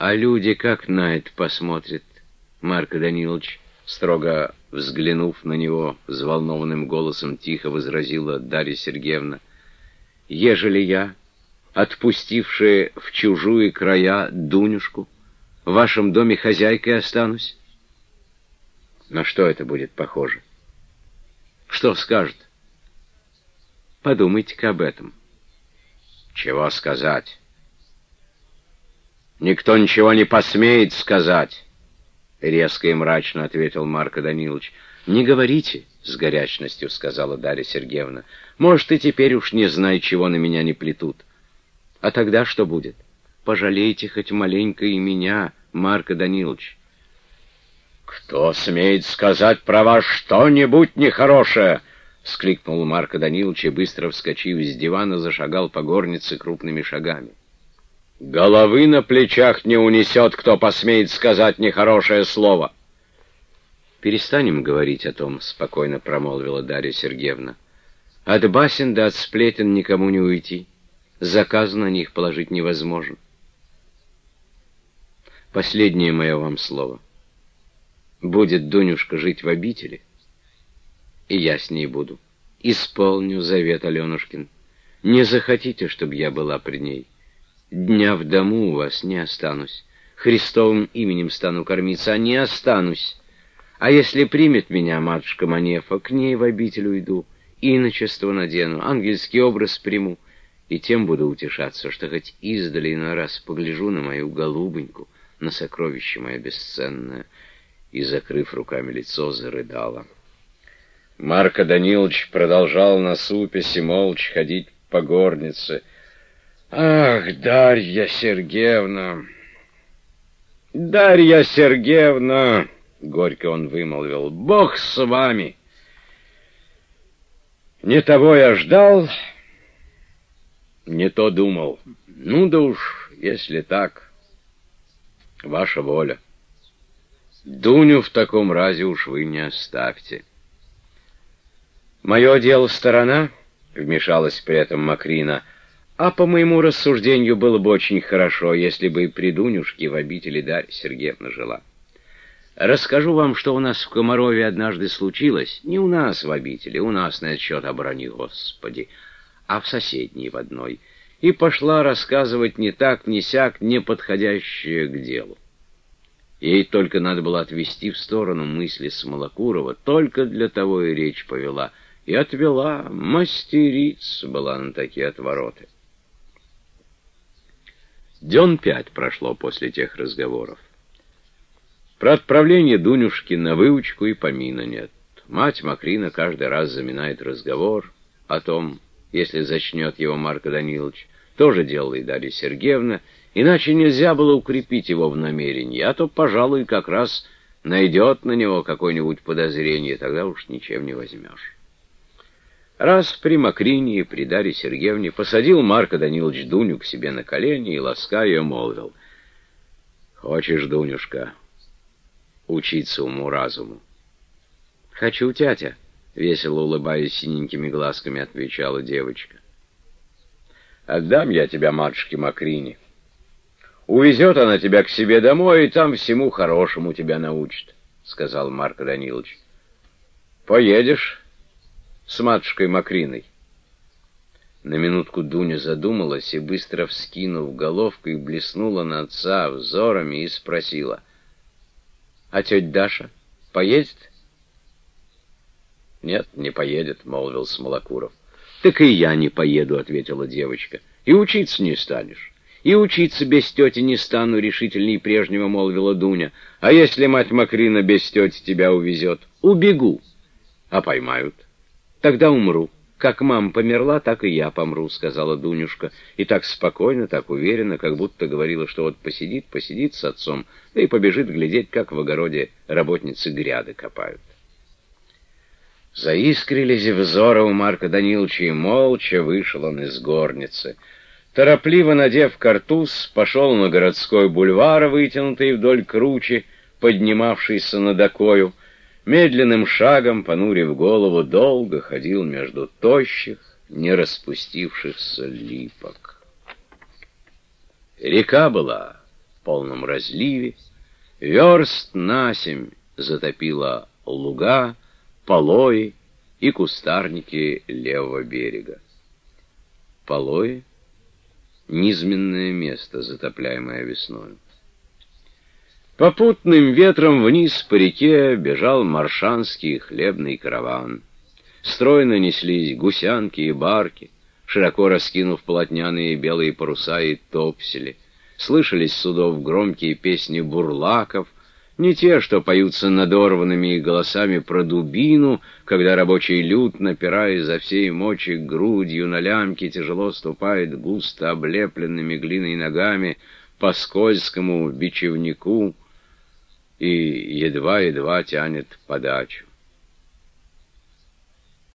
А люди как на это посмотрят, Марко Данилович? Строго взглянув на него, взволнованным голосом тихо возразила Дарья Сергеевна. «Ежели я, отпустившая в чужие края Дунюшку, в вашем доме хозяйкой останусь?» На что это будет похоже? Что скажет? Подумайте-ка об этом. Чего сказать? Никто ничего не посмеет сказать, резко и мрачно ответил Марко Данилович. Не говорите, с горячностью сказала Дарья Сергеевна. Может, и теперь уж не знаю, чего на меня не плетут. А тогда что будет? Пожалейте хоть маленько и меня, Марко Данилович. «Кто смеет сказать про вас что-нибудь нехорошее?» — вскликнул Марко Данилович и, быстро вскочив с дивана, зашагал по горнице крупными шагами. «Головы на плечах не унесет, кто посмеет сказать нехорошее слово!» «Перестанем говорить о том», — спокойно промолвила Дарья Сергеевна. «От басен да от сплетен никому не уйти. Заказ на них положить невозможно. Последнее мое вам слово — Будет Дунюшка жить в обители, и я с ней буду. Исполню завет Аленушкин. Не захотите, чтобы я была при ней. Дня в дому у вас не останусь. Христовым именем стану кормиться, а не останусь. А если примет меня матушка Манефа, к ней в обитель уйду, иночество надену, ангельский образ приму, и тем буду утешаться, что хоть издали иной раз погляжу на мою голубеньку, на сокровище мое бесценное, и, закрыв руками лицо, зарыдала. Марко Данилович продолжал на супесе молча ходить по горнице. «Ах, Дарья Сергеевна! Дарья Сергеевна!» — горько он вымолвил. «Бог с вами! Не того я ждал, не то думал. Ну да уж, если так, ваша воля». Дуню в таком разе уж вы не оставьте. Мое дело сторона, — вмешалась при этом Макрина, — а по моему рассуждению было бы очень хорошо, если бы и при Дунюшке в обители Дарья Сергеевна жила. Расскажу вам, что у нас в Комарове однажды случилось. Не у нас в обители, у нас на этот счет оборони Господи, а в соседней в одной. И пошла рассказывать не так, не сяк, не подходящее к делу. Ей только надо было отвести в сторону мысли Смолокурова, только для того и речь повела. И отвела, мастерица была на такие отвороты. Дён пять прошло после тех разговоров. Про отправление Дунюшки на выучку и помина нет. Мать Макрина каждый раз заминает разговор о том, если зачнет его Марко Данилович. Тоже делала и Дарья Сергеевна, Иначе нельзя было укрепить его в намерении, а то, пожалуй, как раз найдет на него какое-нибудь подозрение, тогда уж ничем не возьмешь. Раз при Макрине и при Дарье Сергеевне посадил Марко Данилович Дуню к себе на колени и, лаская ее, молвил. «Хочешь, Дунюшка, учиться уму-разуму?» «Хочу, тятя», — весело улыбаясь синенькими глазками, отвечала девочка. «Отдам я тебя матушке Макрине». Увезет она тебя к себе домой, и там всему хорошему тебя научит, — сказал Марко Данилович. Поедешь с матушкой Макриной. На минутку Дуня задумалась и, быстро вскинув и блеснула на отца взорами и спросила. — А тетя Даша поедет? — Нет, не поедет, — молвил Смолокуров. — Так и я не поеду, — ответила девочка. — И учиться не станешь. И учиться без тети не стану, решительней прежнего молвила Дуня. А если мать Макрина без тети тебя увезет? Убегу. А поймают? Тогда умру. Как мама померла, так и я помру, сказала Дунюшка. И так спокойно, так уверенно, как будто говорила, что вот посидит, посидит с отцом, да и побежит глядеть, как в огороде работницы гряды копают. Заискрились взоры у Марка Даниловича, и молча вышел он из горницы — Торопливо надев картуз, пошел на городской бульвар, вытянутый вдоль кручи, поднимавшийся над окою, медленным шагом, понурив голову, долго ходил между тощих, не распустившихся липок. Река была полном разливе, верст на семь затопила луга, полои и кустарники левого берега. Полои — низменное место, затопляемое весной. Попутным ветром вниз по реке бежал маршанский хлебный караван. Стройно неслись гусянки и барки, широко раскинув полотняные белые паруса и топсели. Слышались судов громкие песни бурлаков, не те, что поются надорванными голосами про дубину, когда рабочий люд, напирая за всей мочи грудью на лямке, тяжело ступает густо облепленными глиной ногами по скользкому бичевнику, и едва-едва тянет подачу.